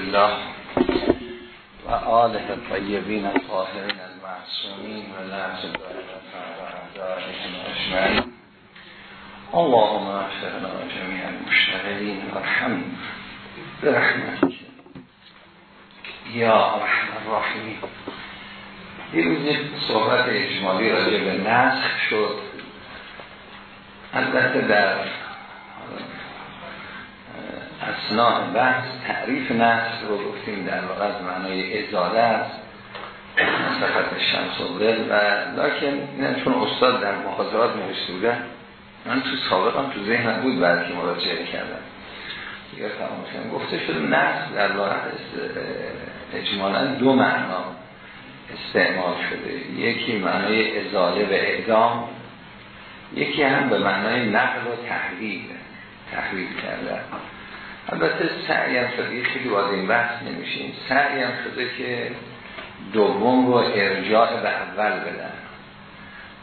الله و آله طیبین الطاهرین المعصومین و لعنت اجمعین. اللهم اغفرنا جميع المشتغلین. وارحم برحمتك یا ارحم الراحمین دیروز صحبت اجمالی راجع به نسخ شد. البته در اسناع بحث تعریف نسخ رو گفتیم در واقع از معنای ازاله است. نسخت شمس و و لکن چون استاد در محاضرات نوشته بودن من تو سابقم تو ذهنم بود که مراجعه کردم دیگر تمام گفته شده نسخ در واقع اجمالا دو معنا استعمال شده. یکی معنای ازاله و اعدام یکی هم به معنای نقل و تحویل تحویل کردن. البته سعی هم شده خیلی وارد این بحث نمیشیم سعی هم شده که دوم رو ارجاع به اول بدن.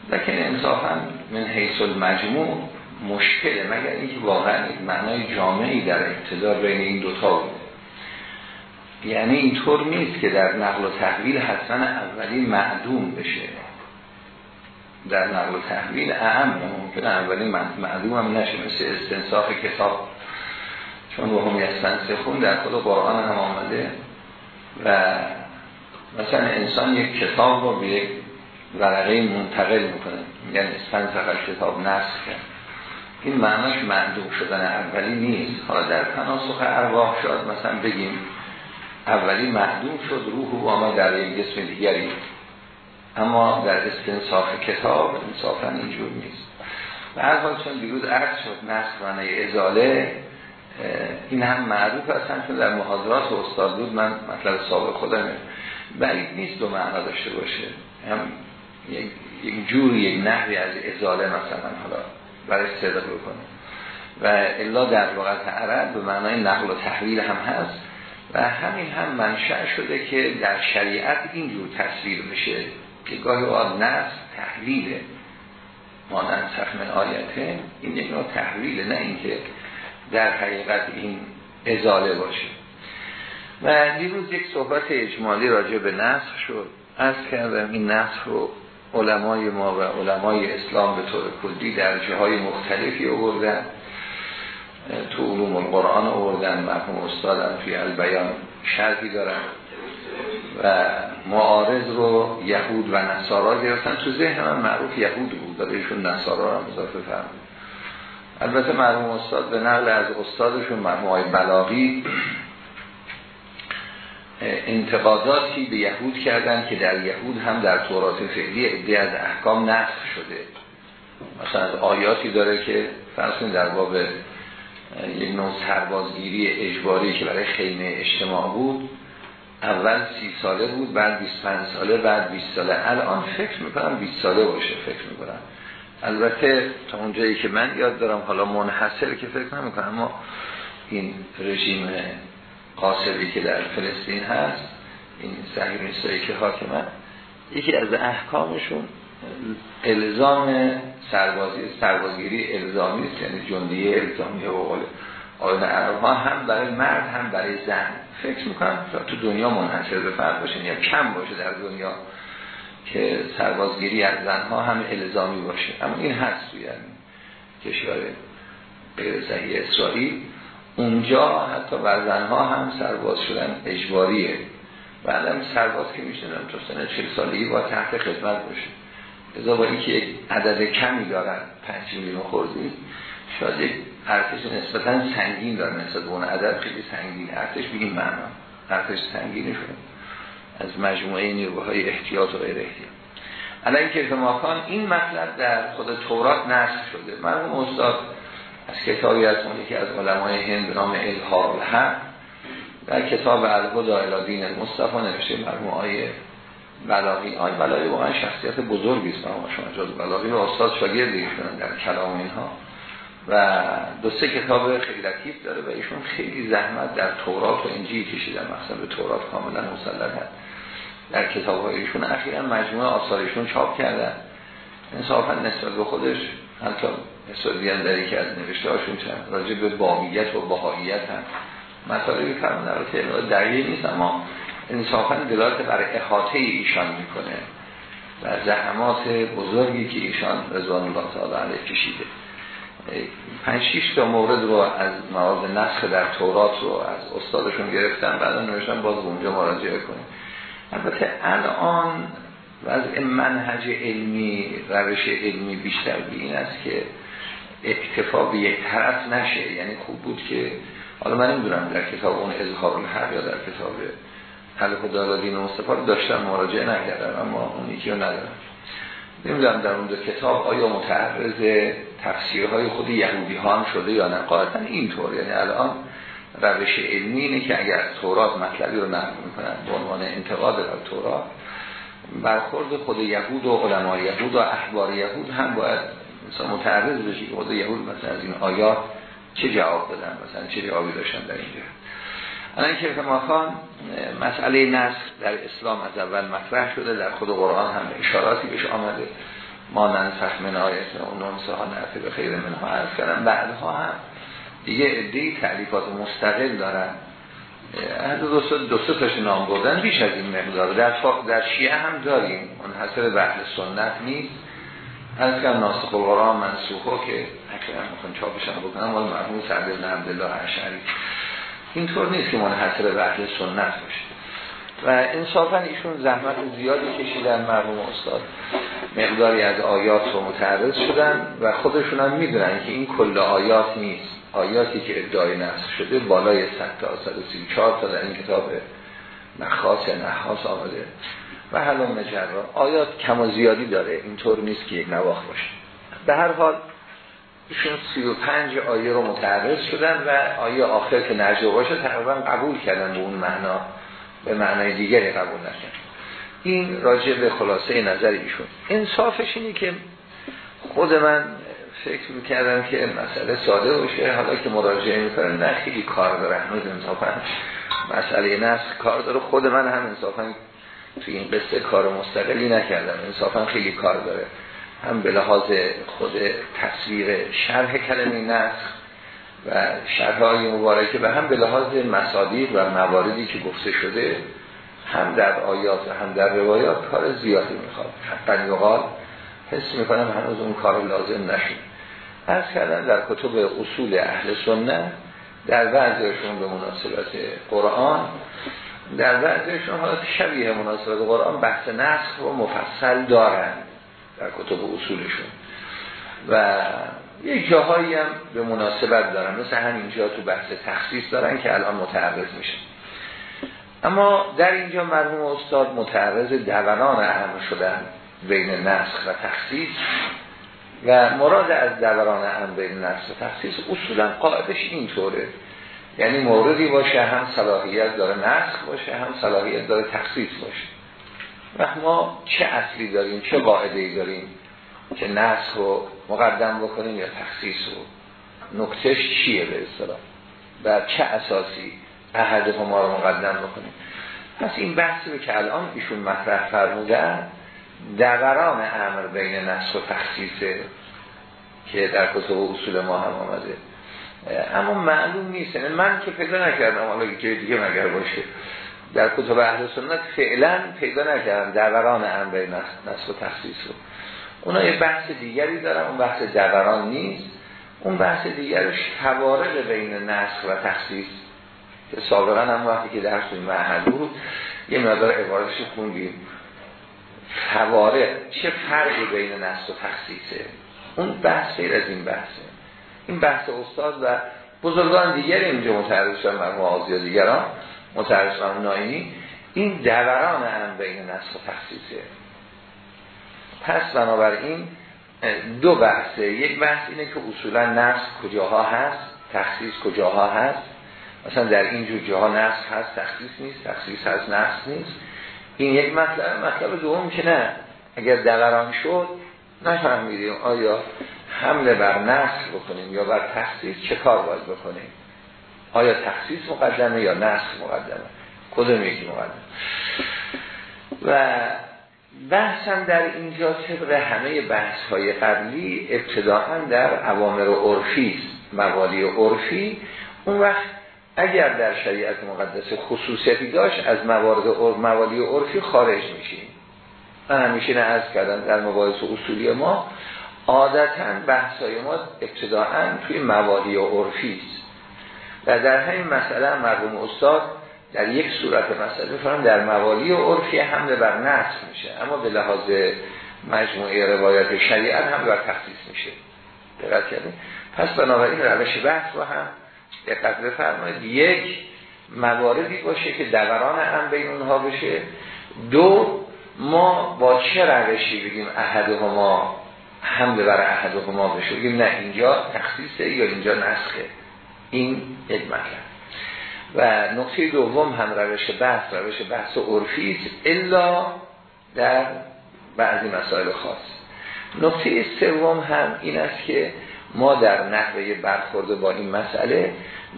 لکن انصافا من حیث المجموع مشکله. مگر اینکه واقعا معنای جامعی در ابتدا بین این دوتا بود یعنی اینطور نیست که در نقل و تحویل حتما اولی معدوم بشه. در نقل و تحویل اهم ممکن اولی معدوم هم نشه. مثل استنساخ کتاب چون و هم خون در خود قرآن هم آمده و مثلا انسان یک کتاب رو به یک ورقه منتقل می‌کنه. یعنی استنساخ کتاب نسخ کرد. این معناش معدوم شدن اولی نیست. حالا در تناسخ ارواح شاید مثلا بگیم اولی معدوم شد روح و آمد در یک جسم دیگری. اما در استنصاف کتاب انصافا اینجور نیست. و هر حال چون دیروز عرض شد نصف ازاله این هم معروف هستن چون در محاضرات استاد بود من مطلب سابق خودمه بعید نیست دو معنا داشته باشه. هم یک جوری یک نحوی از ازاله مثلا حالا برای صدق بکنه. و الا در لغت عرب به معنای نقل و تحویل هم هست. و همین هم منشأ شده که در شریعت اینجور تصویر بشه که گاهی آن نفس تحویله مانند سخن آیته این یک نوع تحویله نه اینکه در حقیقت این ازاله باشه. و دیروز یک صحبت اجمالی راجع به نسخ شد. از کردم این نسخ رو علمای ما و علمای اسلام به طور کلی در جاهای مختلفی آوردن. تو علوم القرآن آوردن مرحوم استادم توی البیان شرحی دارن و معارض رو یهود و نصارا گرفتن. تو ذهن من معروف یهود بود داره ایشون نصارا رو مضافه فرمود. البته مرحوم استاد به نقل از استادشون مرحوم های بلاغی انتقاداتی به یهود کردن که در یهود هم در تورات فعلی عده از احکام نسخ شده. مثلا از آیاتی داره که فرض در باب یک نوع سربازگیری اجباری که برای خیمه اجتماع بود اول سی ساله بود بعد 25 ساله بعد 20 ساله. الان فکر می‌کنم 20 ساله باشه فکر می‌کنم. البته تا اونجایی که من یاد دارم حالا منحصر که فکر نمی‌کنم اما این رژیم قاسبی که در فلسطین هست این صهیونیستایی که حاکمن یکی از احکامشون الزام سربازی سربازگیری الزامی است یعنی جندیه الزامی و قول آیون عرب. ها هم برای مرد هم برای زن. فکر می‌کنم تو دنیا منحصر به فرد باشه یا کم باشه در دنیا. که سربازگیری از زن ها هم الزامی باشه. اما این هست توی کشور غیر اسرائیل. اونجا حتی بر زن ها هم سرباز شدن اجباریه. بعدم سرباز که میشنم تا سنه 40 سالگی با تحت خدمت باشه. ازا با اینکه عدد کمی دارن 5 میلیون خوردی شاید یک ارتش نسبتا سنگین داره نسبت اون عدد خیلی سنگین. ارتش این معنا. ارتش سنگینشون از مجموعه نیروهای احتیاط و غیر احتیاط. الان که ماکان این مطلب در خود تورات نصب شده. مرحوم استاد از کتابی از اون که از علمای هند نام الهار الحق در کتاب الهدا الادین مصطفی نوشته مرحوم آیه بلاغی. آی بلاغی واقعا شخصیت بزرگی است. ما شما جز بلاغی و استاد شاگردی شدن در کلام اینها. و دو سه کتاب خیلی لطیف داره و ایشون خیلی زحمت در تورات و انجیل کشیدن. مثلا به تورات کاملا مسلط هست. در کتاب ایشون اخیرا مجموعه آثارشون چاپ کردن. انصافا نسبت به خودش حتی استادیان در که از نوشته هاشون چند. راجع به بابیت و بهاییت هم مطالبی فرمون البته دلیل نیست اما انصافا دلالت بر احاطه ایشان می‌کنه و زحمات بزرگی که ایشان رضوان الله تعالی علیه کشیده. پنج شیش تا مورد رو از مواد نسخ در تورات رو از استادشون گرفتن. بعدا نوشتن باز اونجا مراجعه کنیم. البته الان وضع منهج علمی روش علمی بیشتر به این است که اکتفا به یک طرف نشه. یعنی خوب بود که حالا من نمی‌دونم در کتاب اون اظهار الحق یا در کتاب حل خدا دین مصطفی داشتم مراجعه نکردم اما اون یکی رو ندارم. نمی‌دونم در اون دو کتاب آیا متعرض تفسیرهای خود یهودی ها هم شده یا نه. قاعدتا اینطور. یعنی الان روش علمی اینه که اگر تورات مطلبی رو نقل می‌کنن به عنوان انتقاد در تورات برخورد خود یهود و علمای یهود و احبار یهود هم باید مثلا متعرض بشه که خود یهود مثلا از این آیات چه جواب دادن مثلا چه جوابی داشتن در اینجا. الان که خان مسئله نسخ در اسلام از اول مطرح شده در خود قرآن هم اشاراتی بهش آمده. ما ننسخ من آیت اون نمسه ها نفی به خیر منها عرض کردن بعدها هم دیگه ادهی تعلیفات مستقل دارن. دو سه دو سه تاش نام بردن بیش از این مقدار. در در شیعه هم داریم. منحصر به اهل سنت نیست. از کم ناسخ القرآن منسوخه که اکرم می‌خوان چاپشن بکنم. ولی مرحوم سعد بن عبدالله اشعری. اینطور نیست که منحصر به اهل سنت باشه. و انصافا ایشون زحمت زیادی کشیدن مرحوم استاد. مقداری از آیات رو متعرض شدن و خودشون هم می‌دونن که این کل آیات نیست. آیاتی که ادعای نصر شده بالای 100 تا 134 تا در این کتاب نخاص نحاس آمده. و حالا مجرا آیات کم و زیادی داره. اینطور نیست که یک نواخ باشه. به هر حال ایشون 35 آیه رو متعرض شدن و آیه آخر که نرجو باشه تقریبا قبول کردن به اون معنا به معنای دیگری قبول نکردن. این راجع به خلاصه نظر ایشون. انصافش اینه که خود من فکر می‌کردم که مسئله ساده باشه. حالا که مراجعه می‌کنن نه خیلی کار داره. هنوز انصافا مسئله نسخ کار داره. خود من هم انصافا توی این قصه کار مستقلی نکردم. انصافا خیلی کار داره. هم به لحاظ خود تصویر شرح کلمه نسخ و شرح های مبارکه و هم به لحاظ مصادیق و مواردی که گفته شده هم در آیات و هم در روایات کار زیادی می‌خواد. حقا یقال حس می‌کنم هنوز اون کار لازم نشد. از کردن در کتب اصول اهل سنت در بعضیشون به مناسبت قرآن در بعضیشون حالا شبیه مناسبت قرآن بحث نسخ رو مفصل دارن در کتب اصولشون. و یک جاهایی هم به مناسبت دارن مثل همینجا تو بحث تخصیص دارن که الان متعرض میشه. اما در اینجا مرحوم استاد متعرض دوران اهم شدن. بین نسخ و تخصیص. و مراد از دوران اهم بین نسخ و تخصیص اصولا قاعدش اینطوره. یعنی موردی باشه هم صلاحیت داره نسخ باشه هم صلاحیت داره تخصیص باشه. و ما چه اصلی داریم چه قاعده داریم که نسخ رو مقدم بکنیم یا تخصیص رو؟ نکتش چیه به اصطلاح؟ بر چه اساسی احد ما رو مقدم بکنیم؟ پس این بحثی که الان ایشون مطرح فرمودن دوران امر بین نسخ و تخصیصه که در کتب اصول ما هم آمده. اما معلوم نیست. یعنی من که پیدا نکردم حالا که دیگه مگر باشه. در کتب اهل سنت فعلا پیدا نکردم دوران امر بین نسخ و تخصیص رو. اونا یه بحث دیگری دارن اون بحث دوران نیست. اون بحث دیگرش توارق بین نسخ و تخصیص که سابقا هم وقتی که درس محل بود. یه مقدار عبارتش خوندیم. توارق چه فرقی بین نسخ و تخصیصه؟ اون بحث از این بحثه. این بحث استاد و بزرگان دیگر اینجا متعرض شدن مرموم آزیا دیگران متعرض ناینی این دوران هم بین نسخ و تخصیصه. پس بنابراین دو بحثه. یک بحث اینه که اصولا نسخ کجاها هست تخصیص کجاها هست. مثلا در این جور جاها نسخ هست تخصیص نیست تخصیص هست نسخ نیست. این یک مطلب مطلب دوم که نه. اگر دوران شد نفهمیدیم آیا حمله بر نسخ بکنیم یا بر تخصیص چه کار باید بکنیم. آیا تخصیص مقدمه یا نسخ مقدمه؟ کدوم یکی مقدمه؟ و بحثم در اینجا طبق همه بحث های قبلی ابتداعا در عوامر عرفی است. موالی عرفی اون وقت اگر در شریعت مقدسه خصوصیتی داشت از موارد موالی عرفی خارج میشیم. من همیشه نه کردم در مباحث اصولی ما عادتا بحثای ما ابتداعا توی موالی و عرفی است. و در همین مسئله مرحوم استاد در یک صورت مسئله فرام در موالی و عرفی حمله بر نصف میشه. اما به لحاظ مجموعه روایت شریعت هم بر تخصیص میشه. دقت کردیم پس بنابراین روش بحث رو هم دقت بفرمایید. یک مواردی باشه که دوران هم بین اونها بشه. دو ما با چه روشی بگیم احدهما حمله بر احدهما بشه؟ بگیم نه اینجا تخصیصه یا اینجا نسخه. این یک مطلب. و نقطه دوم هم روش بحث روش بحث عرفی الا در بعضی مسائل خاص. نقطه سوم هم این است که ما در نحوه برخورده با این مسئله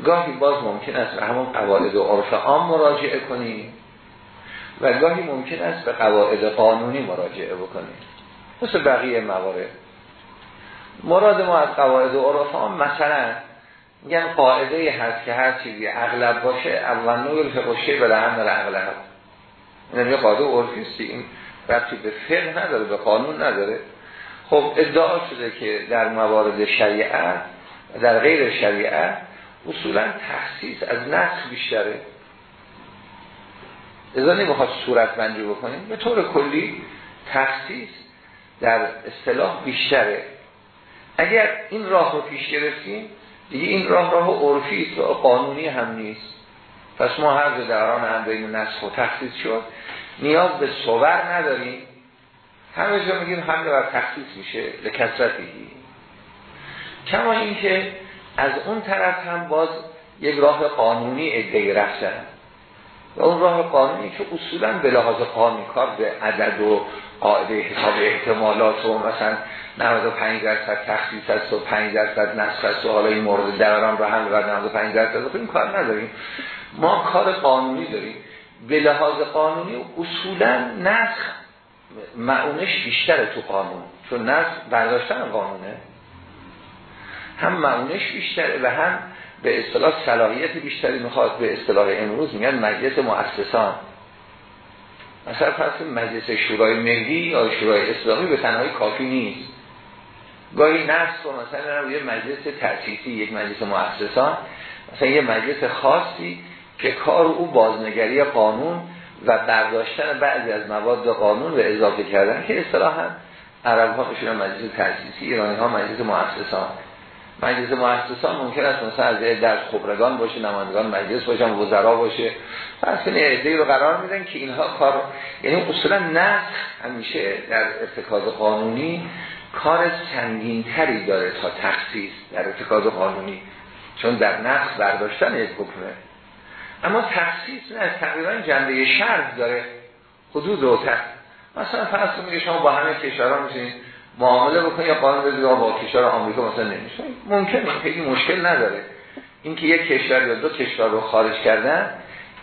گاهی باز ممکن است به همون قواعد و عرف عام مراجعه کنیم و گاهی ممکن است به قواعد قانونی مراجعه بکنیم. مثل بقیه موارد. مراد ما از قواعد و عرف عام مثلا میگن قاعده هست که هر چیزی اغلب باشه اول نوع فقشه به در اغلب این قاعده عرفی این ربطی به فقه نداره به قانون نداره. خب ادعا شده که در موارد شریعت در غیر شریعت اصولا تخصیص از نسخ بیشتره. ازا نمی‌خواد صورت بندی بکنیم به طور کلی تخصیص در اصطلاح بیشتره. اگر این راه رو پیش گرفتیم دیگه این راه راه عرفی است و قانونی هم نیست. پس ما هر دران هم بین نسخ و تخصیص شد نیاز به صور نداریم. همه جا میگیم حمله بر تخصیص میشه لکسرتی کما اینکه از اون طرف هم باز یک راه قانونی ادهی رفتن. و اون راه قانونی که اصولا به لحاظ قانونی کار به عدد و قاعده حساب احتمالات و مثلا 95 درصد تخصیص است و 5 درصد نسخ است و حالا این مورد درام رو هم و 95 درصد این کار نداریم. ما کار قانونی داریم. به لحاظ قانونی اصولا نسخ معونش بیشتره تو قانون. چون نسخ برداشتن قانونه. هم معونش بیشتره و هم به اصطلاح صلاحیت بیشتری می‌خواد. به اصطلاح امروز میگن مجلس مؤسسان. مثلا فرض مجلس شورای ملی یا شورای اسلامی به تنهایی کافی نیست. گاهی نصف و مثلا یه مجلس تأسیسی یک مجلس مؤسسان مثلا یه مجلس خاصی که کار او بازنگری قانون و برداشتن بعضی از مواد قانون و اضافه کردن که اصطلاحا عرب ها مجلس تأسیسی ایرانی ها مجلس مؤسسان. مجلس مؤسسان ممکن است مثلا از در خبرگان باشه نمایندگان مجلس باشن وزرا باشه. پس این عده رو قرار میدن که اینها کار یعنی اصولا نسخ همیشه در ارتکاز قانونی کار سنگین تری داره تا تخصیص در ارتکاز قانونی. چون در نسخ برداشتن یک حکمه. اما تخصیص نه تقریبا جنبه شرط داره. حدود رو تخصیص مثلا فرض کنید شما با همه کشورها میشین معامله بکنید یا قانون بدید با کشور آمریکا مثلا نمیشه. ممکنه خیلی مشکل نداره. اینکه یک کشور یا دو کشور رو خارج کردن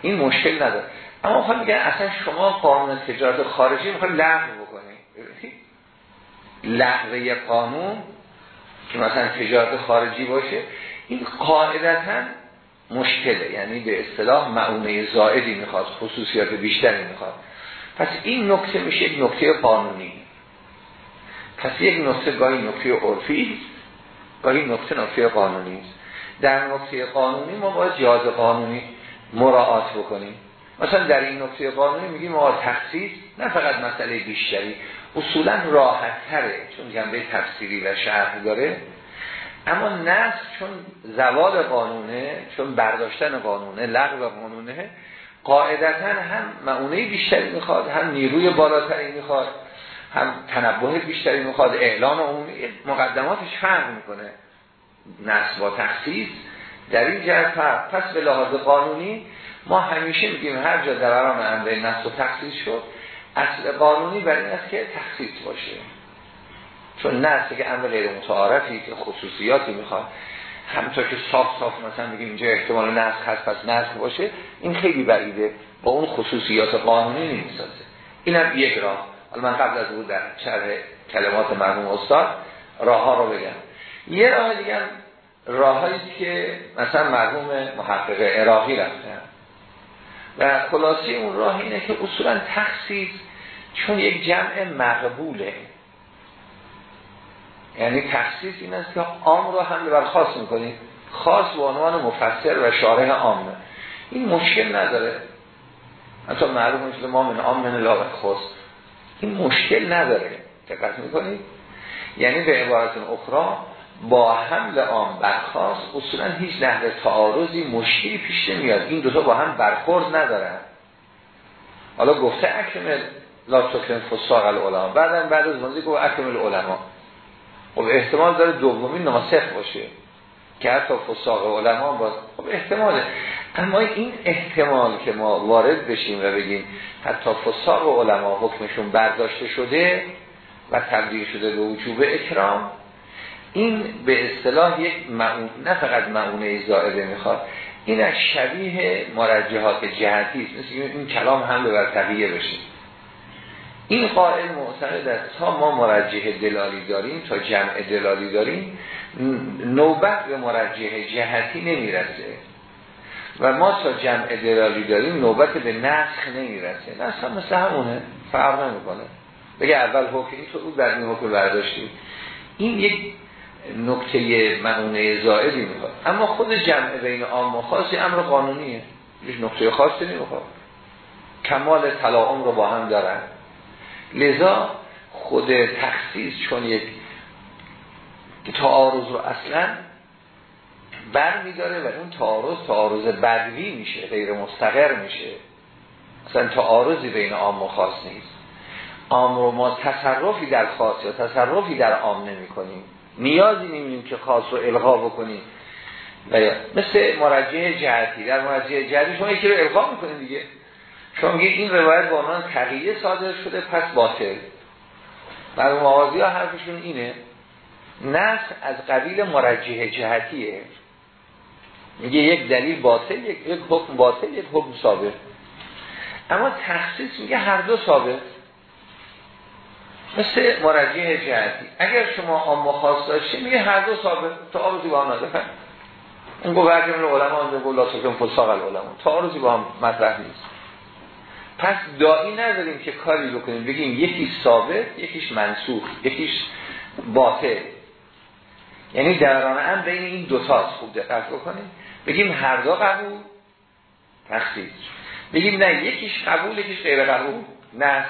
این مشکل نداره. اما خواهد میگن اصلا شما قانون تجارت خارجی می‌خواید لغو بکنید. لغوه قانون که مثلا تجارت خارجی باشه این قاعدتا مشکله. یعنی به اصطلاح معونه زائدی می‌خواد خصوصیات بیشتری می‌خواد. پس این نکته میشه یک نکته قانونی. پس یک نکته گاهی نکته عرفی گاهی نکته نکته قانونی است. در نکته قانونی ما باید جاز قانونی مراعات بکنیم. مثلا در این نکته قانونی میگیم ما تخصیص نه فقط مسئله بیشتری اصولا راحت تره چون جنبه تفسیری و شرح داره. اما نصف چون زوال قانونه چون برداشتن قانونه لغو قانونه قاعدتا هم معونه بیشتری می‌خواد هم نیروی بالاتری می‌خواد هم تنبه بیشتری می‌خواد اعلان عمومی مقدماتش فرق می‌کنه. نصب با تخصیص در این جهت پس به لحاظ قانونی ما همیشه میگیم هر جا در امر نصب و تخصیص شد اصل قانونی برای این است که تخصیص باشه. چون نصب که امر غیر متعارفی که خصوصیاتی می‌خواد همونطور که صاف صاف مثلا بگیم اینجا احتمال نسخ هست پس نسخ باشه این خیلی بعیده. با اون خصوصیات قانونی نمی‌سازه. این هم یک راه. حالا من قبل از بود در شرح کلمات مرحوم استاد راه ها رو بگم. یه راه دیگه راهایی که مثلا مرحوم محقق عراقی رفتن و خلاصی اون راه اینه که اصولا تخصیص چون یک جمع مقبوله. یعنی تخصیص این است که عام رو هم بر خاص می‌کنیم. خاص به عنوان مفسر و شارح عامه این مشکل نداره. حتی معلوم شده ما من عام من لا خاص. این مشکل نداره. دقت می‌کنید؟ یعنی به عبارت اخرى با حمل آن برخواست اصولا هیچ نحوه تعارضی مشکلی پیش نمیاد. این دوتا با هم برخورد ندارن. حالا گفته اکمل لا تکرم فساق العلماء. بعدم بعد از منزی گفت اکمل علما. خب احتمال داره دومی ناسخ باشه که حتی فساق علما با خب احتماله. اما این احتمال که ما وارد بشیم و بگیم حتی فساق علما حکمشون برداشته شده و تبدیل شده به وجوب اکرام این به اصطلاح یک معون نه فقط معونه زائده می‌خواد این از شبیه مرجحات جهتی است. مثل این کلام هم به برتقیه بشه. این قائل معتقد است. تا ما مرجح دلالی داریم تا جمع دلالی داریم نوبت به مرجح جهتی نمی‌رسه. و ما تا جمع دلالی داریم نوبت به نسخ نمی‌رسه. نسخ هم مثل همونه فرق نمی‌کنه. بگه اول حکم این تو در این حکم برداشتیم این یک نکته معونه زائدی می‌خواد. اما خود جمع بین عام و خاصی امر قانونیه. هیچ نکته خاصی نمی‌خواد. کمال تلاعم رو با هم دارن. لذا خود تخصیص چون یک تعارض رو اصلا بر میداره و اون تعارض تعارض بدوی میشه غیر مستقر میشه. اصلا تعارضی بین عام و خاص نیست. عام رو ما تصرفی در خاص یا تصرفی در عام نمی کنیم نیازی نمیدیم که خاص رو الغا بکنیم. مثل مرجع جهتی در مرجع جهتی شما یکی رو الغا می‌کنیم دیگه. شما میگه این روایت با عنوان تقییه صادر شده پس باطل. برای موازی ها حرفشون اینه نص از قبیل مرجع جهتیه. میگه یک دلیل باطل یک, یک حکم باطل یک حکم ثابت. اما تخصیص میگه هر دو ثابت. مثل مرجع جهتی. اگر شما آم خاص داشتید میگه هر دو ثابت. تعارضی با هم نداره. اون العلماء اون گفت لا سکن فساق العلماء. تعارضی با هم مطرح نیست. پس دایی نداریم که کاری بکنیم. بگیم یکی ثابت یکیش منسوخ یکیش باطل. یعنی درانه هم بین این دوتاست خوب دقت بکنیم. بگیم هر دو قبول تخصیص. بگیم نه یکیش قبول یکیش غیر قبول. نه.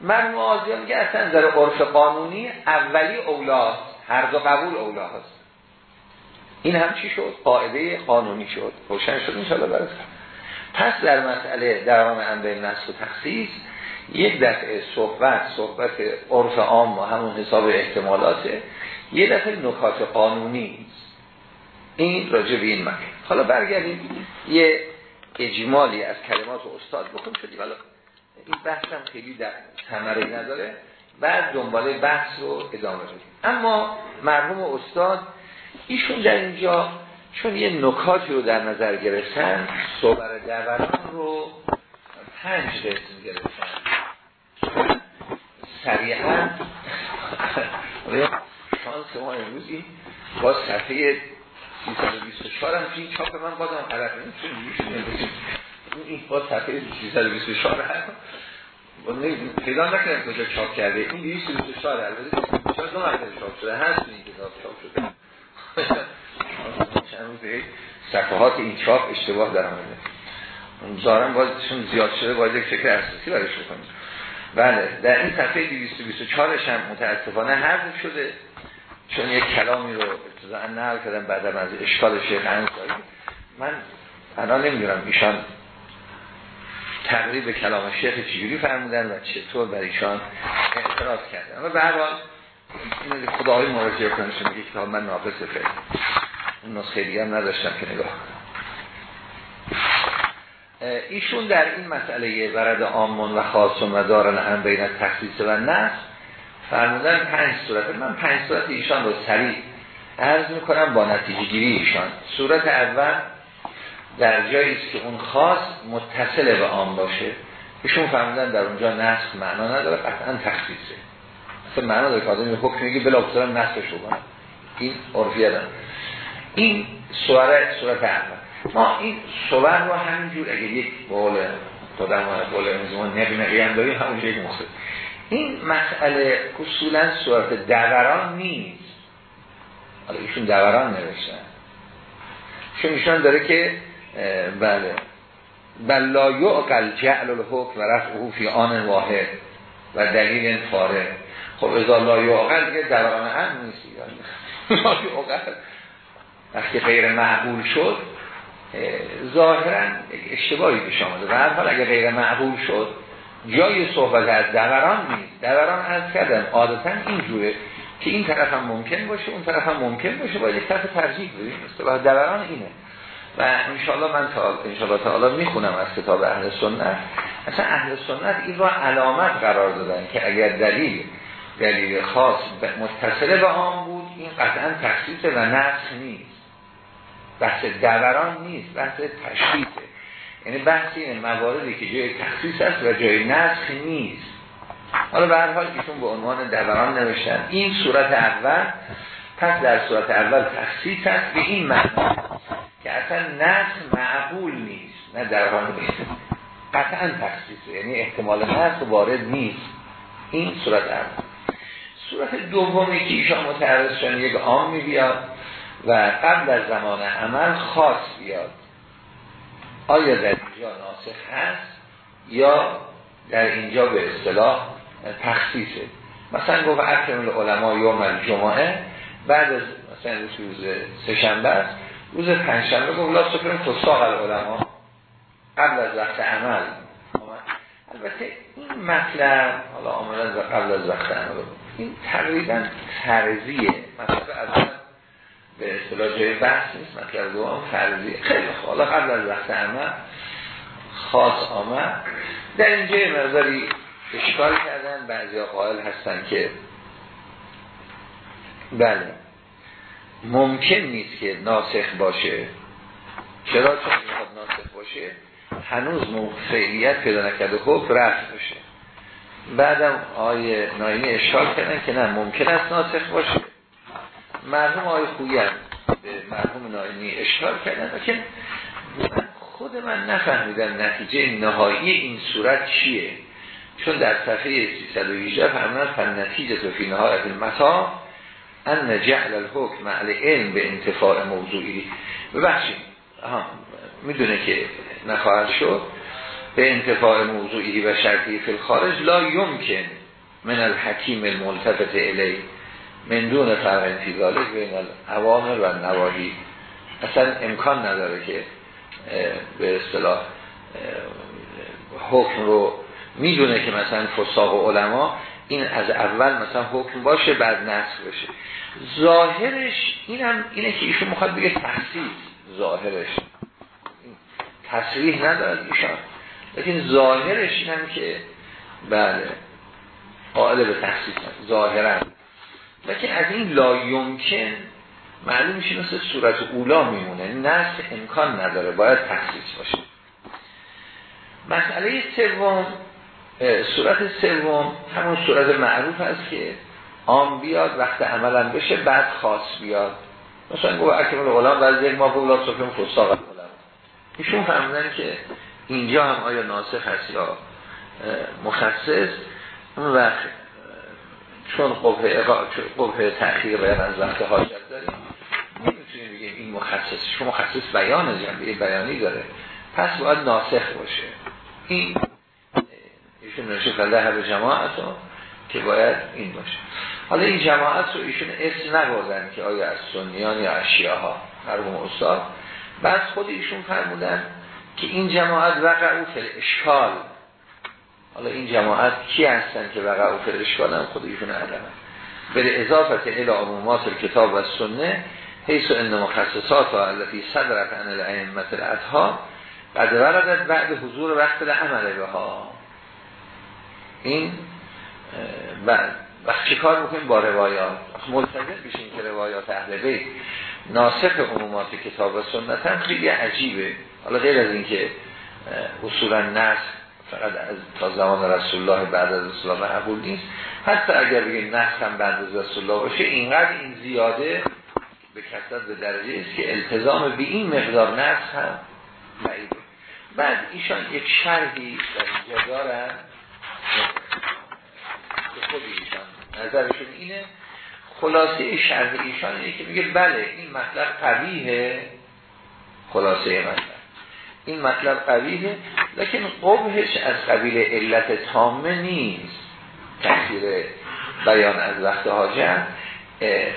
من آزیان میگه اصلا در عرف قانونی اولی اولاست. هر دو قبول اولاست. این هم چی شد؟ قاعده قانونی شد. روشن شد انشاءالله برای پس در مسئله درام انبه نصف و تخصیص یک دفعه صحبت صحبت عرف عام و همون حساب احتمالاته یه دفعه نکات قانونی این راجع به این مکن حالا برگردیم یه اجمالی از کلمات استاد بکن شدیم. این بحث هم خیلی در ثمره نداره. بعد دنباله بحث رو ادامه بدیم. اما مرحوم استاد ایشون در اینجا چون یه نکاتی رو در نظر گرفتن صبر دوران رو پنج قسم گرفتن. سریعا شانس ما امروزی با صفحه 324 هم توی چاپ من بازم نمیشه این با صفحه 324 هست پیدا نکنم کجا چاپ کرده. این 224 البته 224 دو مرتبه چاپ شده. هست این کتاب چاپ شده. صفحات این چاپ اشتباه در آمده ظاهرا بازشون زیاد شده باید یک فکر اساسی برش بکنیم. بله در این صفحه 224 هم متاسفانه حذف شده چون یک کلامی رو ابتداعا نقل کردم بعدم از اشکال شیخ انصاری. من الان نمی‌دونم ایشان تقریب کلام شیخ چجوری فرمودن و چطور بر ایشان اعتراض کردن. اما به هر حال این خدای مراجعه کنه شما که من ناقص فعل. نسخه هم نداشتم که نگاه ایشون در این مسئله ورد آمون و خاص و دارن هم بین تخصیص و نفس فرمودن پنج صورت. من پنج صورت ایشان رو سریع عرض می‌کنم با نتیجه گیری ایشان. صورت اول در جایی است که اون خاص متصل به آن باشه. ایشون فرمودن در اونجا نسخ معنا نداره قطعا تخصیصه. اصلا معنا داره که آدمی حکم میگه بلا بسرم نسخش بکنم این عرفیه این صورت صورت اول ما این صورت رو همینجور اگه یک بول خودم بول امزمان نقی نقی هم داریم همونجا یک مخصوص این مسئله اصولا صورت دوران نیست. حالا ایشون دوران نوشتن چون ایشون داره که بله. بل لا یعقل جعل الحکم و رفعه فی آن واحد و دلیل فاره خب ازا لا یعقل دیگه دوران هم نیست. لا یعقل وقتی غیر معقول شد ظاهرا اشتباهی پیش آمده. و هر حال اگر غیر معقول شد جای صحبت از دوران نیست. دوران از کردن عادتا اینجوره که این طرف هم ممکن باشه اون طرف هم ممکن باشه. باید یک طرف ترجیح بدیم. اصطلاح دوران اینه. و انشاءالله من تا انشاءالله تعالی می‌خونم از کتاب اهل سنت. اصلا اهل سنت این را علامت قرار دادن که اگر دلیل دلیل خاص متصله به آن بود این قطعا تخصیص و نفس نیست. بحث دوران نیست بحث تشخیصه یعنی بحث این مواردی که جای تخصیص است و جای نسخ نیست. حالا به هر حال ایشون به عنوان دوران نوشتن. این صورت اول پس در صورت اول تخصیص است به این معنی که اصلا نسخ معقول نیست نه دوران نیست. قطعا تخصیصه یعنی احتمال نسخ وارد نیست. این صورت اول. صورت دومی که ایشان متعرض شدن یک عام بیاد. و قبل از زمان عمل خاص بیاد. آیا در اینجا ناسخ هست یا در اینجا به اصطلاح تخصیصه مثلا گفت اکرم العلماء یوم الجمعه بعد از مثلا روز سهشنبه است. روز پنجشنبه گفت لا سکرم فساق العلماء قبل از وقت عمل. البته این مطلب حالا آمدن قبل از وقت عمل این تقریبا فرضیه مطلب از به اصطلاح جای بحث نیست. مطلب دوام فرضیه. خیلی حالا قبل از وقت عمل خاص آمد در اینجا مقداری اشکال کردن. بعضی قائل هستن که بله ممکن نیست که ناسخ باشه. چرا؟ چون می‌خواد ناسخ باشه. هنوز فعلیت پیدا نکرده. خوب رفت بشه بعدم آیه نایمی اشکال کردن که نه ممکن است ناسخ باشه. مرحوم آیه خویم به مرحوم نایمی اشکال کردن. که خود من نفهمیدم نتیجه نهایی این صورت چیه. چون در صفحه 318 فرمودن فن نتیجه تو فی نهایت المتا ان جعل الحکم معل علم به انتفاع موضوعی. ببخشید. می‌دونه که نخواهد شد. به انتفاع موضوعی و شرطی فی الخارج لا یمکن من الحکیم الملتفت الی من دون فرق انتظالک بین العوامر و نواهی. اصلا امکان نداره که به اصطلاح حکم رو می‌دونه که مثلا فساق علما این از اول مثلا حکم باشه بعد نسخ بشه. ظاهرش اینم اینه که ایشون می‌خواد بگه تخصیص ظاهرش. تصریح ندارد ایشان. لیکن ظاهرش اینم که بله قائل به تخصیص ظاهرا. لیکن از این لا یمکن معلوم میشه مثل صورت اولا میمونه. نسخ امکان نداره. باید تخصیص باشه. مسئله سوم صورت سوم همون صورت معروف هست که عام بیاد وقت عملا بشه بعد خاص بیاد. مثلا گوه اکمال غلام بعد ما گوه لا سکم فستاق غلام ایشون فهمدن که اینجا هم آیا ناسخ هست یا مخصص؟ اون وقت چون قبه تأخیر بیان از وقت حاجت داریم نمی‌تونیم بگیم این مخصص شما مخصص بیان جنبه بیانی داره. پس باید ناسخ باشه. این ایشون نشه فلده به جماعت که باید این باشه. حالا این جماعت رو ایشون اسم نبردن که آیا از سنیان یا از ها مرحوم استاد. بعد خود ایشون فرمودن که این جماعت وقع او فل اشکال حالا این جماعت کی هستن که وقع او فل اشکال هم خود ایشون علمه به اضافت الى عمومات کتاب و سنه حیث ان مخصصات و التي صدرت عن الائمه الادها قد وردت بعد حضور وقت العمل بها. این بعد وقت چی کار می‌کنیم؟ با روایات. ملتزم بشین که روایات اهل بیت. ناسخ عمومات کتاب و سنت هم خیلی عجیبه. حالا غیر از اینکه اصولا نسخ فقط از تا زمان رسول الله بعد از رسول الله معقول نیست. حتی اگر بگیم نسخ هم بعد از رسول الله باشه اینقدر این زیاده به کسرت به درجه است که التزام به این مقدار نفس هم بعیده بعد ایشان یک شرحی در اینجا دارن. که خود ایشان نظرشون اینه. خلاصه شرح ایشان اینه که میگه بله این مطلب قویه خلاصه مطلب. این مطلب قویه لیکن قبهش از قبیل علت تامه نیست. تحصیل بیان از وقت حاجت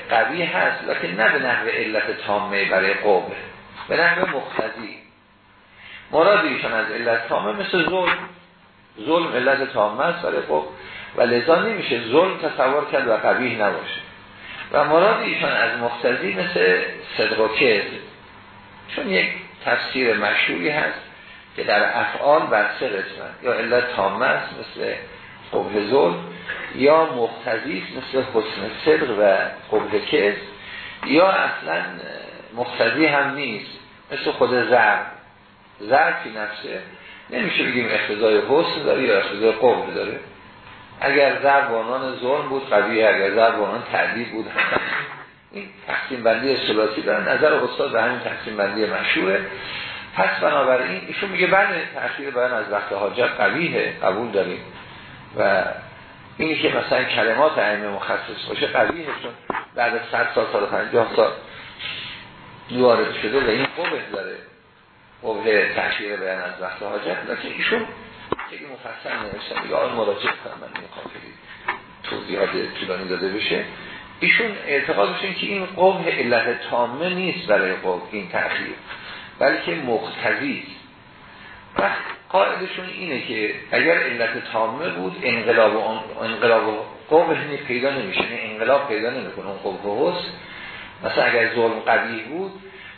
قوی هست لیکن نه به نحو علت تامه برای قبه به نحو مختزی مراد ایشان از علت تامه مثل ظلم. ظلم علت تامه است برای قبه و لذا نمیشه ظلم تصور کرد و قبیه نباشه. و مراد ایشان از مختزی مثل صدق و چون یک تفسیر مشهوری هست که در افعال بر سه قسمت یا علت تامه است مثل قبه ظلم یا مختزی مثل حسن صدق و قبه کس یا اصلا مختزی هم نیست مثل خود زرد. زرد نفسه نمیشه بگیم اختزای حسن داره یا اختزای قبه داره. اگر به عنوان ظلم بود قویه اگر به عنوان تعدیب بود. این تقسیم بندی سلاسی دارن. نظر استاد به همین تقسیم بندی مشهوره پس بنابراین ایشون میگه بله تأخیر بیان از وقت حاجت قویه قبول داریم. و اینی که مثلا کلمات ائمه مخصص باشه قویه چون بعد از 100 سال سال 50 سال وارد شده و این قبه داره. قبه تأخیر بیان از وقت حاجت. لیکن ایشون خیلی مفصل نوشتن یا آن مراجعه کنم من می‌خوام توضیحات طولانی داده بشه. ایشون اعتقادشون که این قوم علت تامه نیست برای قوم این تأخیر بلکه مختزی و قائدشون اینه که اگر علت تامه بود انقلاب و انقلاب قوم پیدا نمیشه انقلاب پیدا نمی‌کنه اون قوم حس مثلا اگر ظلم قوی بود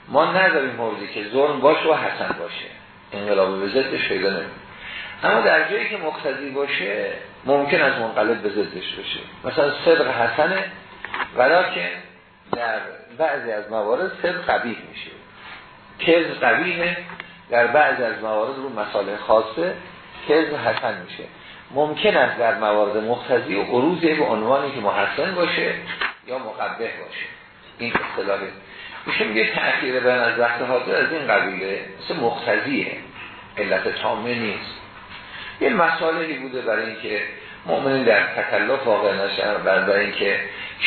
ما نداریم موردی که ظلم باشه و حسن باشه. انقلاب به ضدش پیدا نمی‌کنه. اما در جایی که مقتضی باشه ممکن از منقلب به ضدش بشه مثلا صدق حسنه ولیکن در بعضی از موارد صدق قبیح میشه. کذب قبیحه در بعضی از موارد رو مسائل خاصه کذب حسن میشه. ممکن است در موارد مقتضی و عروضی به عنوانی که محسن باشه یا مقبه باشه. این اصطلاحه. میشه میگه تأخیر بین از وقت حاضر از این قبیله مثل مقتضیه علت تامه نیست. یه مسائلی بوده برای اینکه مؤمنین در تکلف واقع نشن برای اینکه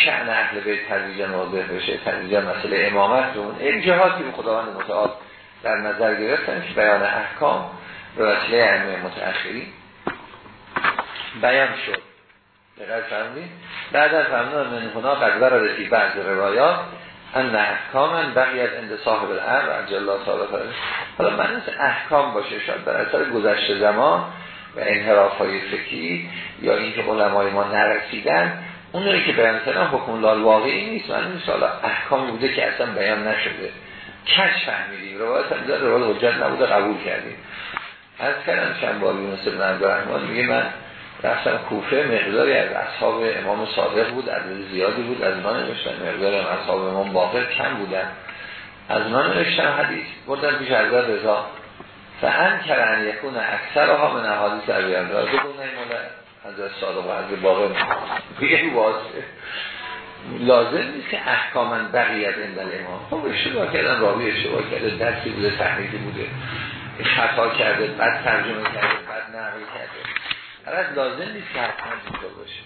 شعن اهل بیت تدریجا واضح بشه تدریجا مسئله امامت رو این جهاتی به خداوند متعال در نظر گرفتن که بیان احکام به وسیله علمه متأخری بیان شد. دقیق فرمودید؟ بعد از فرمودن من هنا قد ورد فی بعض روایات ان احکام بقیت اند صاحب الامر عجل تعالی حالا من احکام باشه شاید در اثر گذشته زمان و انحراف های فکری یا اینکه علمای ما نرسیدن اون رو که بیان کردن حکم لال واقعی نیست. من سال احکام بوده که اصلا بیان نشده. کش فهمیدیم؟ روایت هم داره روایت حجت نبوده قبول کردیم. از کردم چند بار یونس بن عبدالرحمن میگه من رفتم کوفه مقداری از اصحاب امام صادق بود عدد زیادی بود. از ما نوشتن مقداری از اصحاب امام باقر کم بودن. از ما نوشتن حدیث بردن پیش از رضا. فهم کرن یکون اکثر ها من حادیث عبیان را دو حضرت صادق و باقر بگه واسه لازم نیست که احکاما بقیت اندل امام خب اشتباه کردن راوی اشتباه کرده درسی بوده تحریفی بوده. خطا کرده بعد ترجمه کرده بعد نقل کرده. هر لازم نیست که حتما اینطور باشه.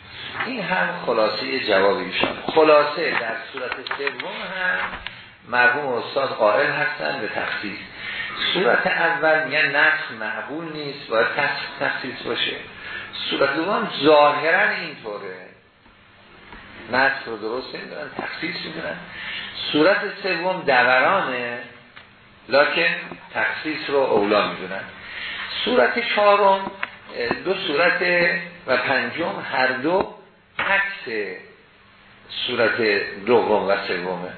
این هم خلاصه جواب ایشان. خلاصه در صورت سوم هم مرحوم استاد قائل هستن به تخصیص. صورت اول میگن نقص معقول نیست باید تخصیص باشه. صورت دوم ظاهرا اینطوره. نقص رو درست نمی‌دونن تخصیص می‌دونن. صورت سوم دورانه لکن تخصیص رو اولا می‌دونن. صورت چهارم دو صورت و پنجم هر دو عکس صورت دوم و سومه.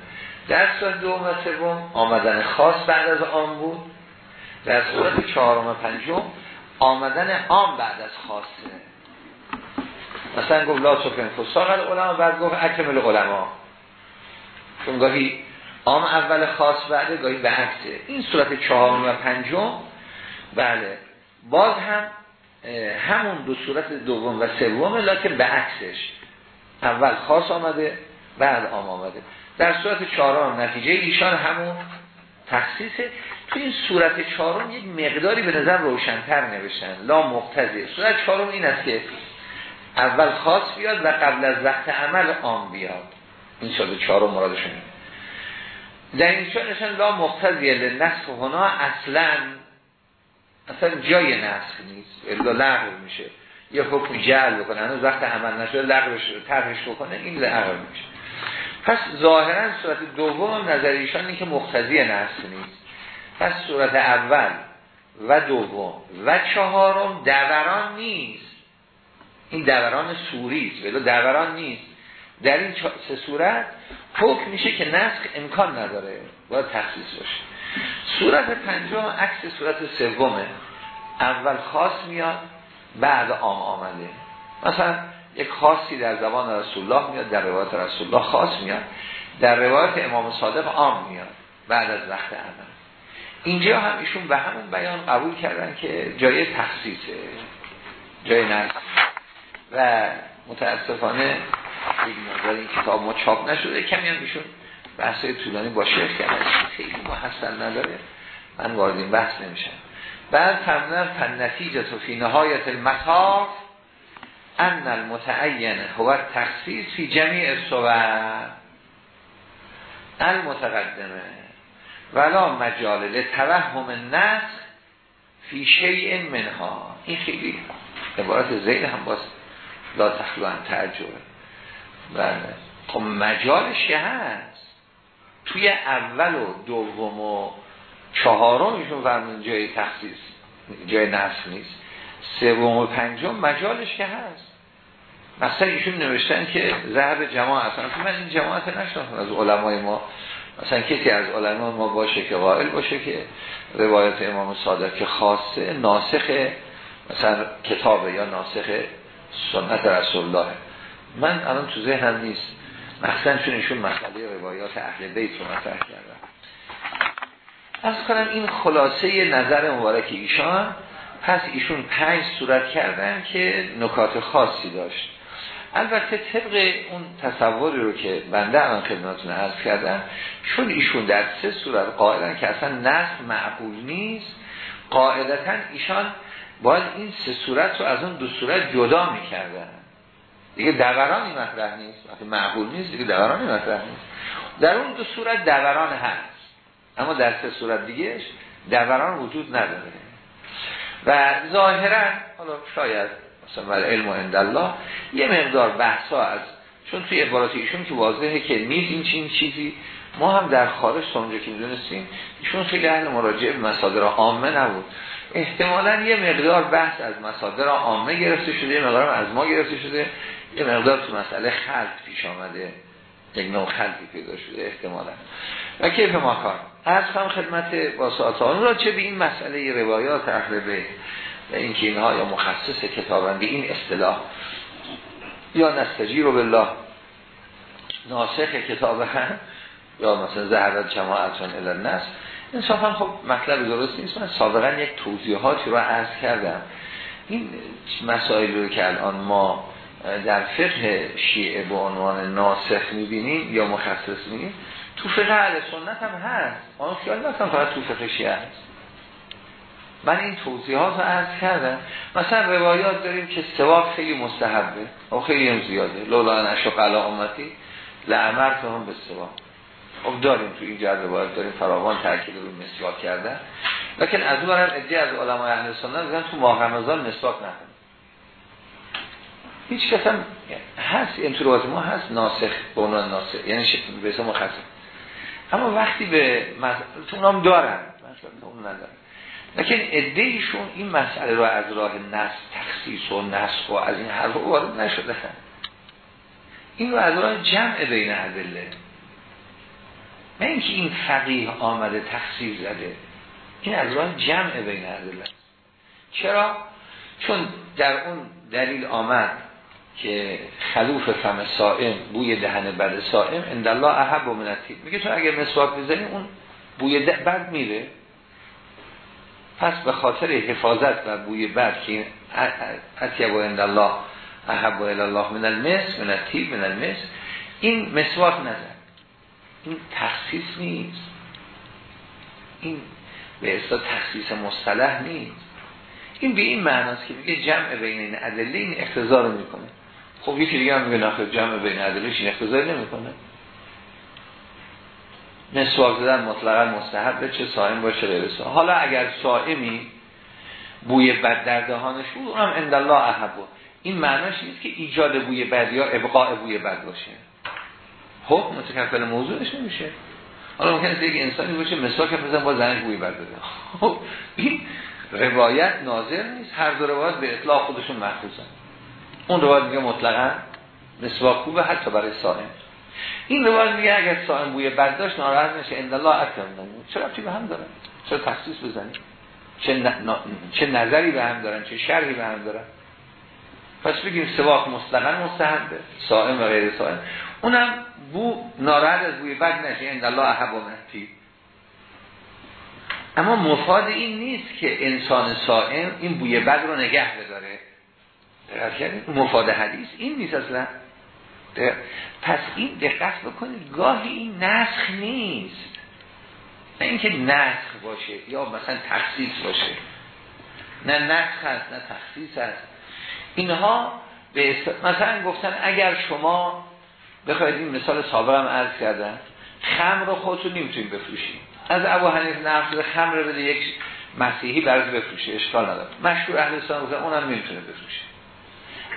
در صورت دوم و سوم آمدن خاص بعد از آن بود. در صورت چهارم و پنجم آمدن عام بعد از خاصه. مثلا گفت لا سکن فساق العلماء بعد گفت اکمل علما. چون گاهی عام اول خاص بعده گاهی به عکسه این صورت چهارم و پنجم بله. باز هم همون دو صورت دوم و سوم لکن به عکسش. اول خاص آمده بعد عام آمده. در صورت چهارم نتیجه ایشان همون تخصیصه. تو این صورت چهارم یک مقداری به نظر روشنتر نوشتن. لا مقتضی صورت چهارم این است که اول خاص بیاد و قبل از وقت عمل آن بیاد. این صورت چهارم مرادشون در این نشان لا مقتضی لنسخ هنا اصلا اصلا جای نسخ نیست. الا لغو میشه. یه حکم جعل بکنه. هنوز وقت عمل نشده لغوش طرحش بکنه این لغو میشه. پس ظاهرا صورت دوم نظر ایشان که مقتضی نسخ نیست. پس صورت اول و دوم و چهارم دوران نیست. این دوران سوری است. ولی دوران نیست. در این سه صورت حکم میشه که نسخ امکان نداره. باید تخصیص باشه. صورت پنجم عکس صورت سومه. اول خاص میاد بعد عام آمده. مثلا یک خاصی در زبان رسول الله میاد در روایت رسول الله خاص میاد در روایت امام صادق عام میاد بعد از وقت عمل. اینجا هم ایشون به همون بیان قبول کردن که جای تخصیصه جای نرسی و متاسفانه یک مقدار این کتاب ما چاپ نشده. کمی هم ایشون بحثای طولانی با شیخ کردن خیلی محسن نداره. من وارد این بحث نمیشم. بعد فرمودن فن نتیجه تو فی نهایت المطاف ان المتعین هو تخصیص فی جمیع صور المتقدمه ولا مجال لتوهم النسخ فی شیء منها. این خیلی عبارت زید هم باز لا تخلو هم تعجبه. بله. خب مجالش که هست؟ توی اول و دوم و چهارم ایشون فرمون جای تخصیص جای نصف نیست. سوم و پنجم مجالش که هست؟ مثلا ایشون نوشتن که ضرب جماعت. اصلا من این جماعت نشناسم از علمای ما مثلا کسی از علما ما باشه که قائل باشه که روایت امام صادق که خاصه ناسخ مثلا کتابه یا ناسخ سنت رسول الله من الان تو ذهنم نیست. مثلا چون ایشون مسئله روایات اهل بیت رو مطرح کردن. از کنم این خلاصه نظر مبارک ایشان پس ایشون پنج صورت کردن که نکات خاصی داشت. البته طبق اون تصوری رو که بنده الان خدمتتون عرض کردم چون ایشون در سه صورت قائلن که اصلا نسخ معقول نیست قاعدتا ایشان باید این سه صورت رو از اون دو صورت جدا می‌کردن. دیگه دورانی مطرح نیست. وقتی معقول نیست دیگه دورانی مطرح نیست. در اون دو صورت دوران هست. اما در سه صورت دیگهش دوران وجود نداره. و ظاهرا حالا شاید مثلا علم و الله یه مقدار بحثا از چون توی عبارات ایشون که واضحه که نیست این چین چیزی ما هم در خارج اونجا که می‌دونستیم ایشون خیلی اهل مراجعه به مصادر عامه نبود. احتمالا یه مقدار بحث از مصادر عامه گرفته شده یه مقدار از ما گرفته شده یه مقدار تو مسئله خلط پیش آمده یک نوع خلطی پیدا شده احتمالا. و کیف ما کار؟ از هم خدمت با ساعتان را چه به این مسئله روایات اهل و اینکه اینها یا مخصص کتابن به این اصطلاح. یا نستجی رو بالله. ناسخ کتاب هم یا مثلا زهرت جماعتون الانس انصافا خب مطلب درست نیست. من سابقا یک توضیحاتی رو عرض کردم. این مسائل رو که الان ما در فقه شیعه به عنوان ناسخ می‌بینیم یا مخصص می‌بینیم تو فقه اهل سنت هم هست. آن خیال نکنم فقط تو فقه شیعه هست. من این توضیحات رو عرض کردم. مثلا روایات داریم که سواب خیلی مستحبه. و خیلی هم زیاده. لولا نشق علا امتی لعمر هم به سواب خب داریم تو این جرد روایات داریم فراوان ترکیب رو مسواک کردن. لیکن از اون برم ادعی از علمای اهل سنت بزن تو ماه رمضان مسواک نکنیم هیچ کس هم هست. این تو ما هست ناسخ به عنوان ناسخ. یعنی به اسم مخصص اما وقتی به تو اونام دارن. مثلا اون ندارن. لیکن ادهیشون این مسئله رو از راه نسخ تخصیص و نسخ و از این حرف وارد نشده. این رو از راه جمع بین ادله. نه اینکه این فقیه آمده تخصیص زده این از راه جمع بین ادله. چرا؟ چون در اون دلیل آمد که خلوف فم سائم بوی دهن بد سائم اندالله احب و منتی. میگه تو اگر مسواک بزنی اون بوی بد میره. پس به خاطر حفاظت و بوی بد که اطیب و اندالله احب الله من المس من التیب من المس این مسواک نزن. این تخصیص نیست. این به اصلا تخصیص مصطلح نیست. این به این معناست که میگه جمع بین این ادله این اختزا رو می‌کنه. خب یکی دیگه هم میگه جمع بین ادله این اختزا نمی‌کنه. مسواک زدن مطلقا مستحب چه صائم باشه غیر صائم حالا اگر صائمی بوی بد در دهانش بود اونم اند الله احبه این معناش نیست که ایجاد بوی بد یا ابقاء بوی بد باشه. خب متکفل موضوعش نمیشه. حالا ممکنه یک انسانی باشه مسواک بزن با زنش بوی بد بده. خب این روایت ناظر نیست. هر دو روایت به اطلاع خودشون محفوظن. اون روایت میگه مطلقا مسواک خوبه حتی برای صائم این روایت میگه اگر صائم بوی بد داشت ناراحت نشه ان الله اکرم چرا چی به هم دارن چرا تخصیص بزنید چه, چه نظری به هم دارن؟ چه شرحی به هم دارن؟ پس بگیم سواک مستقل مستحبه صائم و غیر صائم اونم بو ناراحت از بوی بد نشه ان الله احب و اما مفاد این نیست که انسان صائم این بوی بد رو نگه بداره. مفاد حدیث این نیست اصلا. پس این دقت بکنید گاهی این نسخ نیست. نه اینکه نسخ باشه یا مثلا تخصیص باشه. نه نسخ هست نه تخصیص هست. اینها به مثلا گفتن اگر شما بخواید این مثال سابق هم عرض کردن خمر رو خودتون نمی‌تونید بفروشید. از ابو حنیف نفس خمر بده یک مسیحی برای بفروشه اشکال نداره. مشهور اهل سنت اونم نمی‌تونه بفروشه.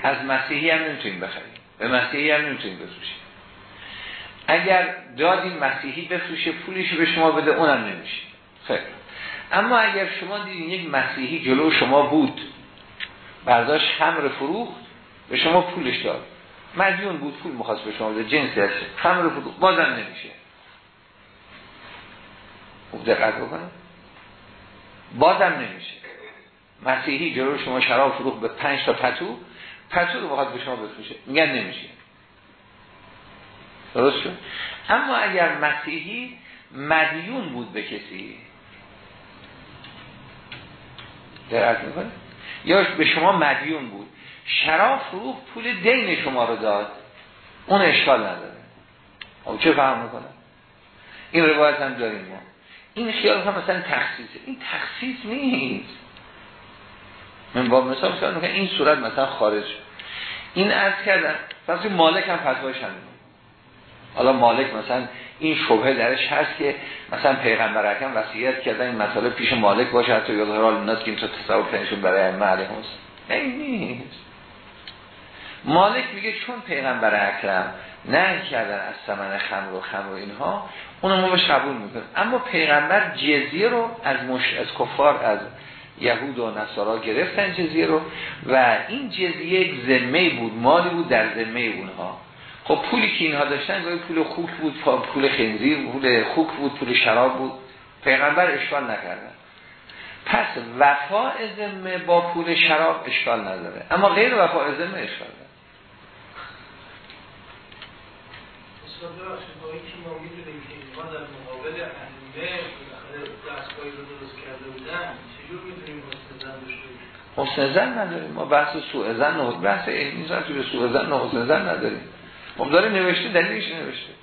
از مسیحی هم نمی‌تونید بخرید. به مسیحی هم نمی‌تونید بفروشید اگر دادین مسیحی بفروشه پولیش به شما بده اونم نمیشه. خیلی اما اگر شما دیدین یک مسیحی جلو شما بود برداشت خمر فروخت به شما پولش داد. مدیون بود پول مخواست به شما بده جنسی هست. خمر فروخت بازم نمیشه. خوب دقت بکنم بازم نمیشه. مسیحی جلو شما شراب فروخت به پنج تا پتو پتو رو بخواد به شما بفروشه. میگن نمیشه. درست شد؟ اما اگر مسیحی مدیون بود به کسی درست می‌کنه یا به شما مدیون بود. شراب فروخ پول دین شما رو داد. اون اشکال نداره. او خب چه فهم می‌کنه؟ این روایت هم داریم ما. این خیال هم مثلا تخصیصه. این تخصیص نیست. من با مثال مثال این صورت مثلا خارج این عرض کردن پس مالک هم فتوایش هم حالا مالک مثلا این شبه درش هست که مثلا پیغمبر حکم وصیت کردن این مسئله پیش مالک باشه حتی یاد حال الناس که این تو تصور کنشون برای ائمه نه نیست. مالک میگه چون پیغمبر اکرم نه کردن از ثمن خمر و خمر و اینها اونو ما به می‌کنیم. اما پیغمبر جزیه رو از مش از کفار از یهود و نصارا گرفتن جزیه رو و این جزیه یک ذمه بود مالی بود در ذمه اونها. خب پولی که اینها داشتن گاهی پول خوک بود پول خنزیر پول خوک بود پول شراب بود. پیغمبر اشکال نکردن پس وفا ذمه با پول شراب اشکال نداره. اما غیر وفا ذمه اشکال داره حسن زن نداریم. ما بحث سوء زن و بحث علمی که به سوء زن و حسن زن نداریم. خب داره نوشته دلیلش نوشته.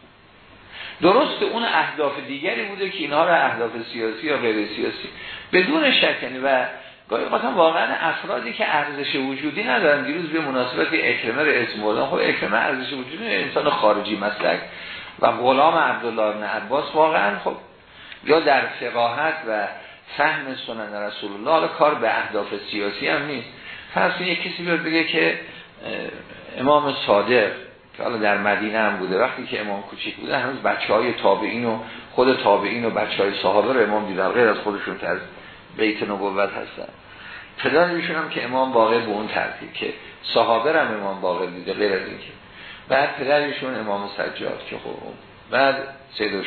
درست اون اهداف دیگری بوده که اینها را اهداف سیاسی یا غیر سیاسی. بدون شک یعنی و گاهی مثلا واقعا افرادی که ارزش وجودی ندارن دیروز به مناسبت اکرمه اسم بردن خب اکرمه ارزش وجودی انسان خارجی مسلک. و غلام عبدالله بن عباس واقعا خب یا در فقاهت و فهم سنن رسول الله. حالا کار به اهداف سیاسی هم نیست. فرض یک کسی بیاد بگه که امام صادق که حالا در مدینه هم بوده وقتی که امام کوچیک بوده هنوز بچه های تابعین و خود تابعین و بچه های صحابه رو امام دیدن غیر از خودشون که بیت نبوت هستن. پدر هم که امام باقی به اون ترتیب که صحابه هم امام باقی دیده غیر از اینکه. بعد پدرشون امام سجاد که خب بعد سید و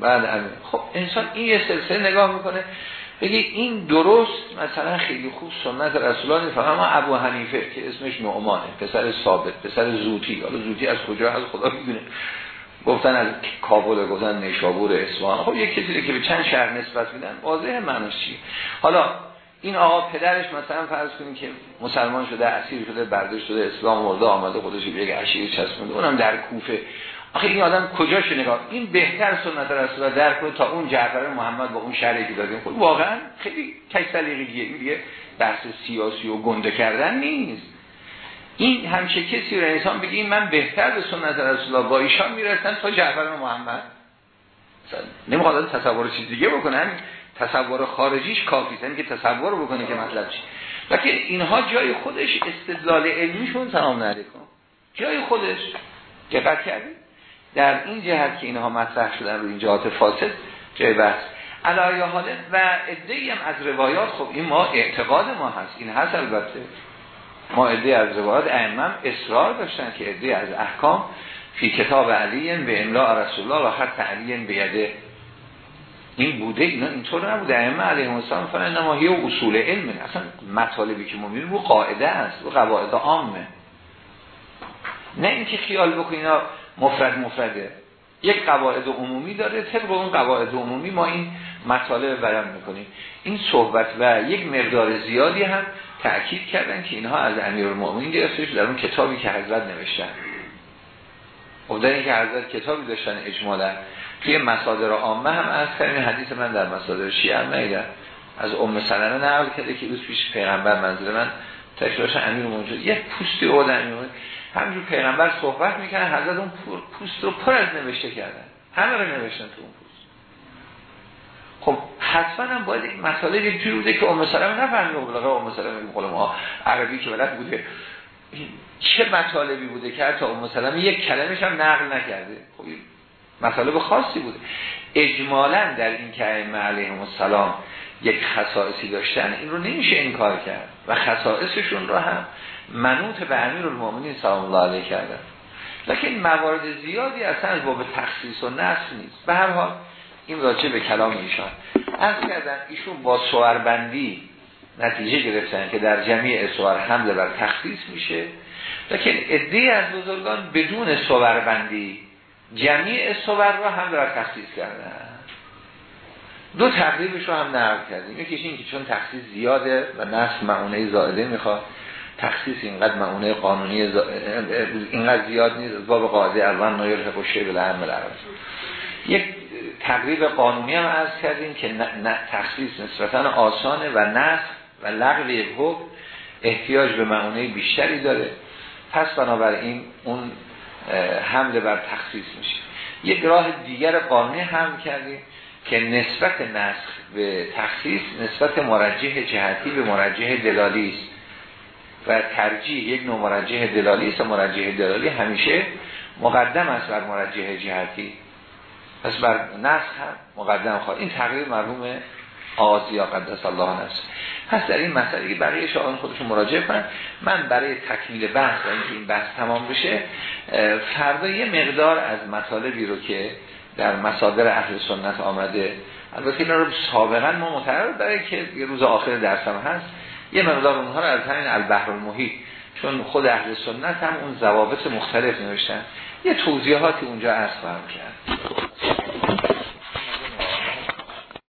بعد امین خب انسان این یه سلسله نگاه می‌کنه. بگی این درست مثلا خیلی خوب سنت رسولان فهم ابو حنیفه که اسمش نعمانه پسر ثابت پسر زوتی. حالا زوتی از کجا؟ از خدا می‌دونه. گفتن از کابل گفتن نیشابور اصفهان. خب یک کسی که به چند شهر نسبت میدن واضح معنیش چی حالا این آقا پدرش مثلا فرض کنیم که مسلمان شده اسیر شده برداشت شده اسلام مرده آمده خودش به یک عشیر چسبونده اونم در کوفه. آخه این آدم کجاش نگاه این بهتر سنت رسول در کنه تا اون جعفر محمد با اون شرعی که دادیم خود واقعا خیلی کج سلیقگیه این دیگه بحث سیاسی و گنده کردن نیست. این همچه کسی رو انسان بگه من بهتر به سنت رسول الله با ایشان می‌رسن تا جعفر محمد. نمی‌خواد تصور چیز دیگه بکنن تصور خارجیش کافی است. که تصور بکنه که مطلب چی. لکن اینها جای خودش استدلال علمیشون تمام نریکن جای خودش. دقت کردید در این جهت که اینها مطرح شدن رو این جهات فاسد جای بحث. علایه حاله و ادهی هم از روایات خب این ما اعتقاد ما هست. این هست البته. ما ادهی از روایات ائمه اصرار داشتن که ادهی از احکام فی کتاب علی به املا رسول الله و خط علی به یده. این بوده اینا اینطور نبوده. ائمه علیهم السلام فرن نماهی و اصول علم اصلا مطالبی که ما می‌بینیم رو قاعده است و قواعد عامه. نه اینکه خیال بکنید مفرد مفرده یک قواعد عمومی داره طبق اون قواعد عمومی ما این مطالب بیان می‌کنیم. این صحبت و یک مقدار زیادی هم تأکید کردن که اینها از امیرالمومنین گرفته در اون کتابی که حضرت نوشتن. این که حضرت کتابی داشتن اجمالا. توی مصادر عامه هم از کردن. حدیث من در مصادر شیعه هم از ام سلمه نقل کرده که روز پیش پیغمبر منظور من تشریحش امیر موجود یک پوستی آدمی همینجور پیغمبر صحبت می‌کنن حضرت اون پوست رو پر از نوشته کردن. همه رو نوشتن تو اون پوست. خب حتما هم باید این مسئله یک جوری بوده که ام سلمه نفهمید مبلغه ام سلمه ما عربی که بلد بوده. چه مطالبی بوده که حتی ام سلمه یک کلمش هم نقل نکرده؟ خب مطالب خاصی بوده. اجمالا در این که ائمه علیهم السلام یک خصائصی داشتن این رو نمیشه انکار کرد. و خصائصشون رو هم منوط به امیر المومنین سلام الله علیه کردن. لیکن موارد زیادی اصلا از باب تخصیص و نصف نیست. به هر حال این راجع به کلام ایشان. از کردن ایشون با سواربندی نتیجه گرفتن که در جمعی سوار حمله بر تخصیص میشه. لیکن ادهی از بزرگان بدون سواربندی جمعی سوار را هم بر تخصیص کردن. دو تقریبش رو هم نقل کردیم. یکیش این که چون تخصیص زیاده و نصف معونه زائده می‌خواد تخصیص اینقدر معونه قانونی اینقدر زیاد نیست. باب قاعده اول نایر حقوشه به لحن یک تقریب قانونی هم عرض کردیم که تخصیص نسبتا آسانه و نصف و لغو حکم احتیاج به معونه بیشتری داره. پس بنابراین اون حمله بر تخصیص میشه. یک راه دیگر قانونی هم کردیم که نسبت نسخ به تخصیص نسبت مرجح جهتی به مرجح دلالی است. و ترجیح یک نوع مرجح دلالی است. مرجح دلالی همیشه مقدم است بر مرجح جهتی. پس بر نسخ هم مقدم خواهد. این تقریب مرحوم آزیا قدس الله نفس. پس در این مسئله که برای شاهان خودشون مراجعه کنن من برای تکمیل بحث و اینکه این بحث تمام بشه فردا یه مقدار از مطالبی رو که در مصادر اهل سنت آمده البته اینا رو سابقا ما متعرض برای که یه روز آخر درسم هست یه مقدار اونها رو از همین البحر المحیط چون خود اهل سنت هم اون ضوابط مختلف نوشتن. یه توضیحاتی اونجا عرض خواهم کرد.